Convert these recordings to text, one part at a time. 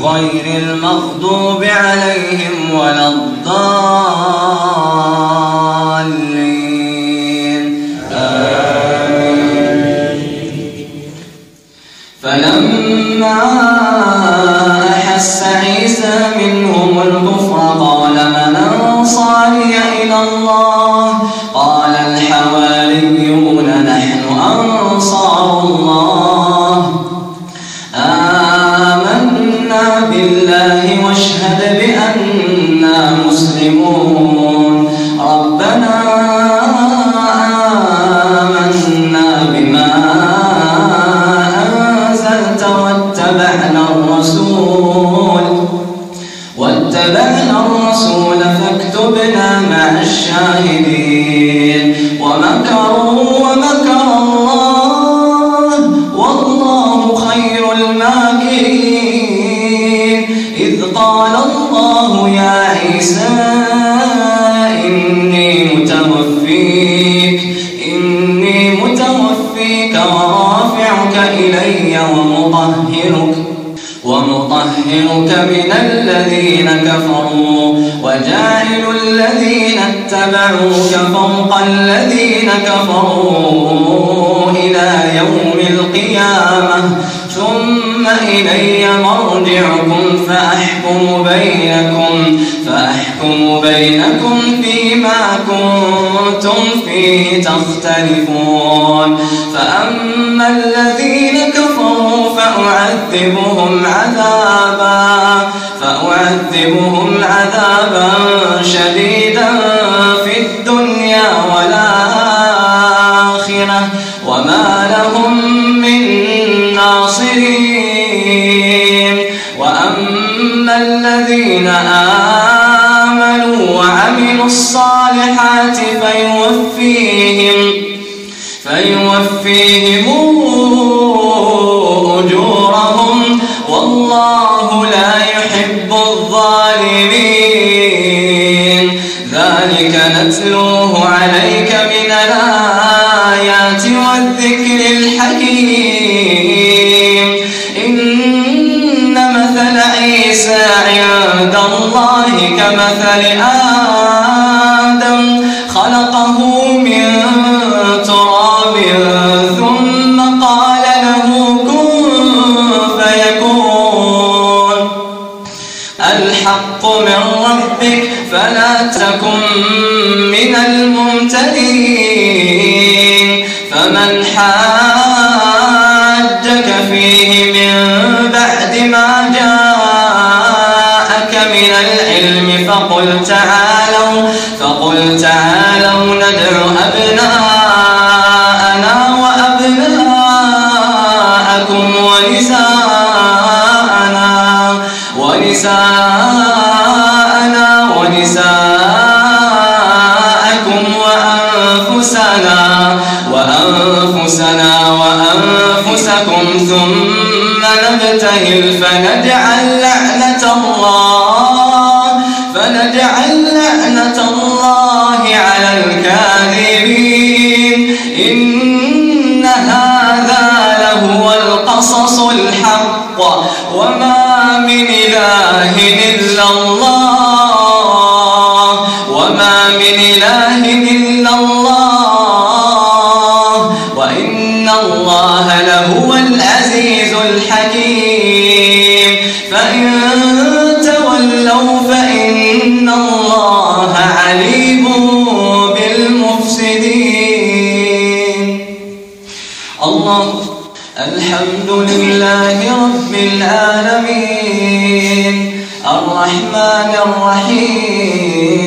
غير المغضوب عليهم ولا الضالين. آمين. فلما أحس عيسى منهم قال الله يا عيسى إني متوفيك إني متوفيك ورافعك إلي ومطهرك ومطهرك من الذين كفروا وجاعل الذين اتبعوك فوق الذين كفروا إلى يوم القيامة ثم إلي مرجعكم فأحكم بينكم فأحكم بينكم فيما كنتم فيه تختلفون. فأما الذين كفروا فأعذبهم عذابا فأعذبهم عذابا شديدا. ناصرين وأما الذين آمنوا وعملوا الصالحات فيوفيهم فيوفيهم أجورهم. والله لا يحب الظالمين. ذلك نتلوه عليك من الآيات والذكر الحكيم. كمثل آدم خلقه من تراب ثم قال له كن فيكون. الحق من ربك فلا تكن من الممتدين. فمن حاجك فيه من إلا الله وإن الله لهو العزيز الحكيم فإن تولوا فإن الله عليم بالمفسدين الله الحمد لله رب العالمين الرحمن الرحيم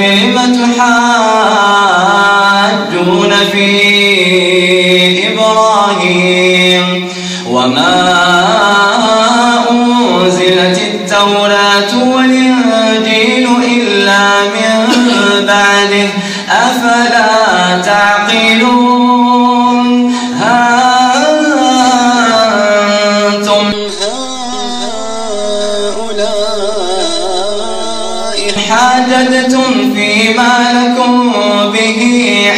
لم تحاجون في إبراهيم وما أنزلت التوراة والإنجيل إلا من بعده أفلا تعقلون حاجدتم فيما لكم به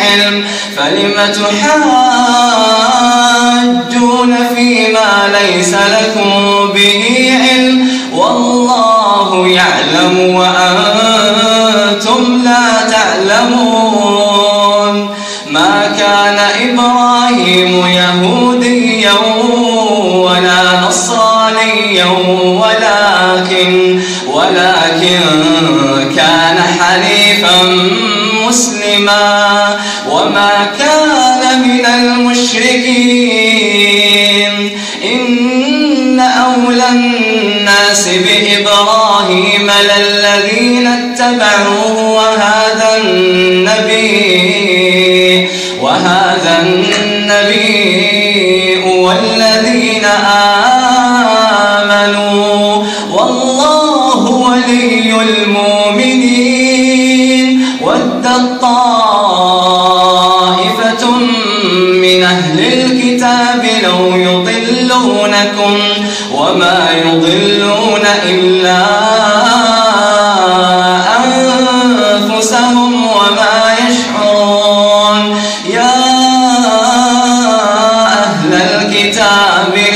علم فلم تحاجون فيما ليس لكم به علم؟ والله يعلم وأنتم لا تعلمون. ما كان إبراهيم كان من المشركين. إن أولى الناس بإبراهيم للذين اتبعوه وهذا النبي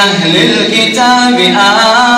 أهل الكتاب آمنوا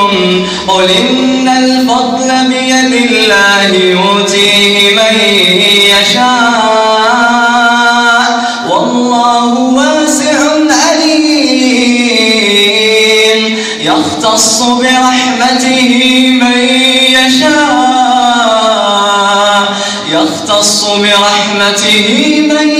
ربكم قل إن الفضل بيد الله يؤتيه من يشاء. والله واسع عليم. يختص برحمته من يشاء. يختص برحمته من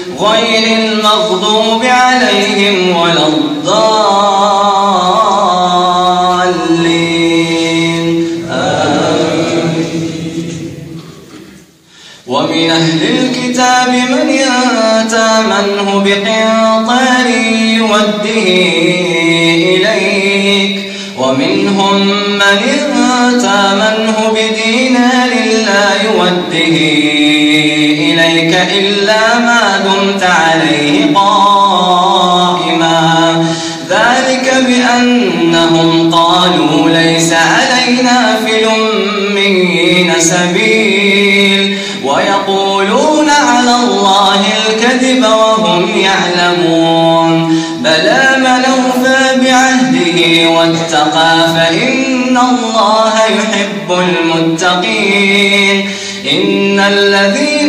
غير المغضوب عليهم ولا الضالين. آمين. ومن أهل الكتاب من يتامنه بقنطار يوده إليك. ومنهم من تامنه بدينار لا يوده إليك إلا ما دمت عليه قائما. ذلك بأنهم قالوا ليس علينا في الأمين سبيل. ويقولون على الله الكذب وهم يعلمون. بلى من أوفى بعهده واتقى فإن الله يحب المتقين. إن الذين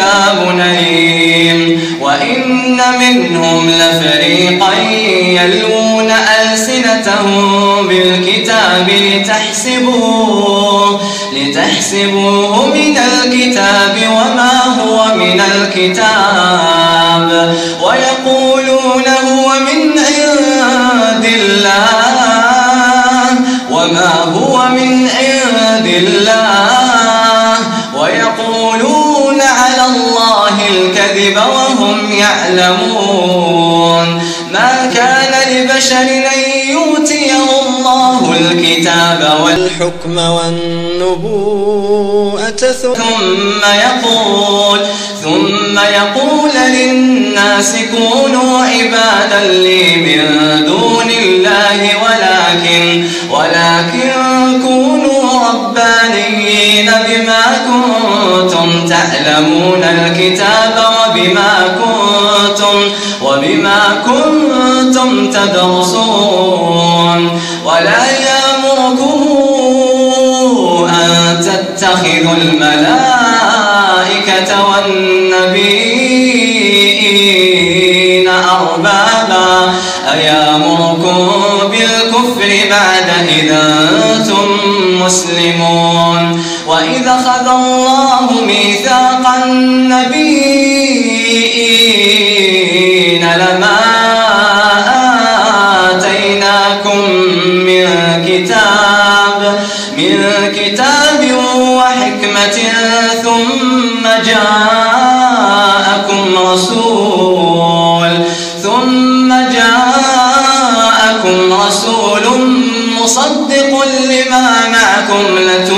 عذاب أليم. وإن منهم لفريقا يلوون ألسنتهم بالكتاب لتحسبوه لتحسبوه من الكتاب وما هو من الكتاب. ويقولون هو من عند الله وما هو من عند الله. الكذب وهم يعلمون. ما كان لبشر أن يؤتيه الله الكتاب والحكم والنبوءة. ثم يقول ثم يقول للناس كونوا عبادا لي من دون الله ولكن ولكن كونوا ربانيين بما كنتم تعلمون الكتاب وبما كنتم وبما كنتم تدرسون ولا يأمركم أن تتخذوا الملائكة والنبيين أربابا أيأمركم بالكفر بعد إذا أنتم مسلمون وإذا خذ الله ميثاق النبيين لما آتيناكم من كتاب من كتاب وحكمة ثم جاءكم رسول ثم جاءكم رسول مصدق لما معكم به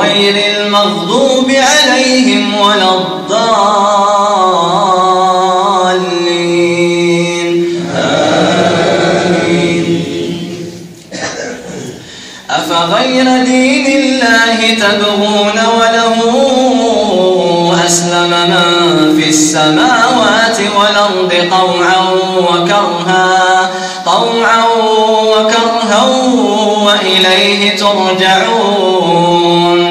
غير المغضوب عليهم ولا الضالين. آمين. أفغير دين الله تبغون وله أسلم من في السماوات والأرض طوعا وكرها طوعا وكرها وإليه ترجعون.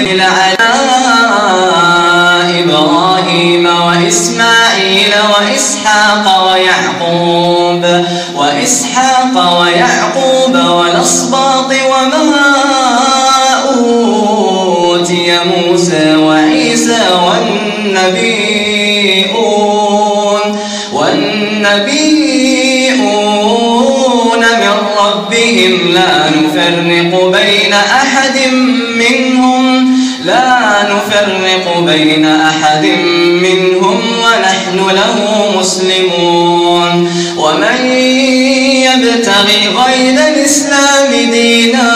أنزل أحد منهم ونحن له مسلمون. ومن يبتغي غير الإسلام دينا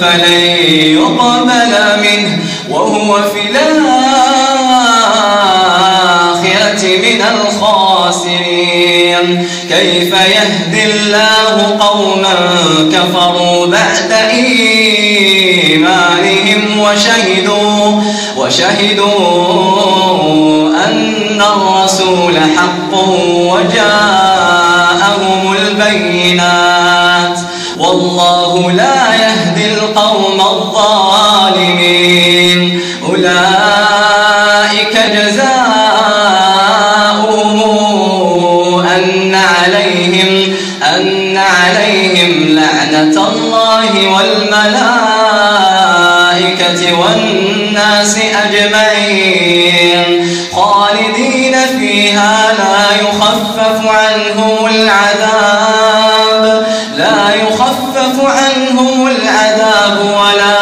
فلن يقبل منه. وهو في الآخرة من الخاسرين. كيف يهدي الله قوما كفروا بعد إيمانهم وشهدوا وشهدوا أن الرسول حق وجاءهم البينات. والله لا يهدي القوم الظالمين. أولئك جزاؤهم أن عليهم أن عليهم لعنة الله والملائكة والناس أجمعين. خالدين فيها لا يخفف عنهم العذاب. لا يخفف عنهم العذاب ولا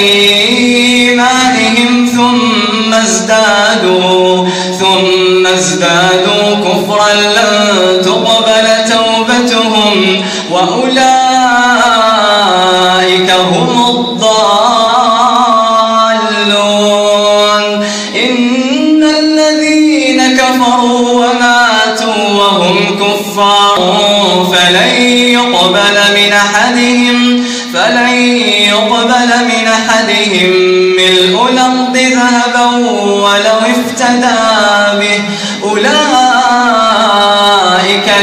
إيمانهم ثم ازدادوا ثم ازدادوا. ولو افتدى به أولئك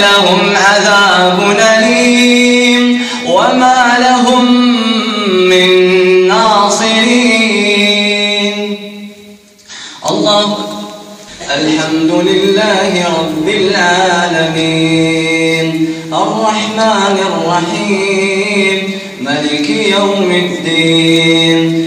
لهم عذاب أليم. وما لهم من ناصرين. الله الحمد لله رب العالمين. الرحمن الرحيم. ملك يوم الدين.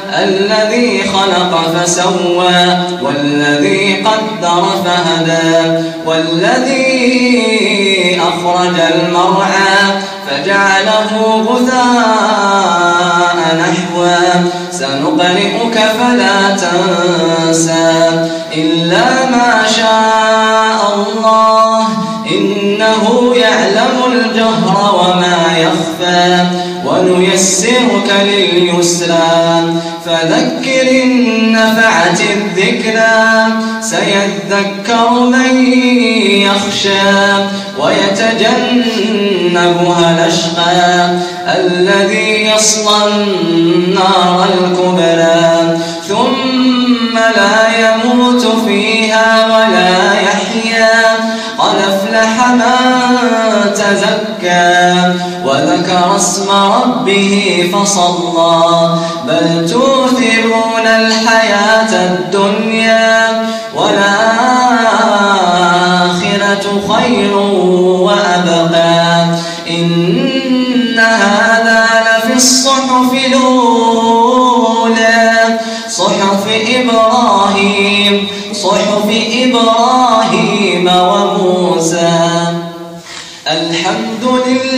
الذي خلق فسوى والذي قدر فهدى والذي أخرج المرعى فجعله غثاء نحوا سنقرئك فلا تنسى إلا ما شاء الله إنه يعلم الجهر وما يخفى. ونيسرك لليسرى. فذكر إن نفعت الذكرى سيذكر من يخشى ويتجنبها الأشقى. الذي يصلى النار الكبرى ثم لا يموت فيها ولا يحيا. قد أفلح من تزكى وذكر اسم ربه فصلى بل توثرون الحياة الدنيا والآخرة خير وأبقى إن هذا لفي الصحف الأولى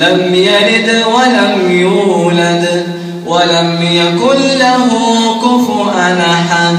لم يلد ولم يولد ولم يكن له كفؤا أحد.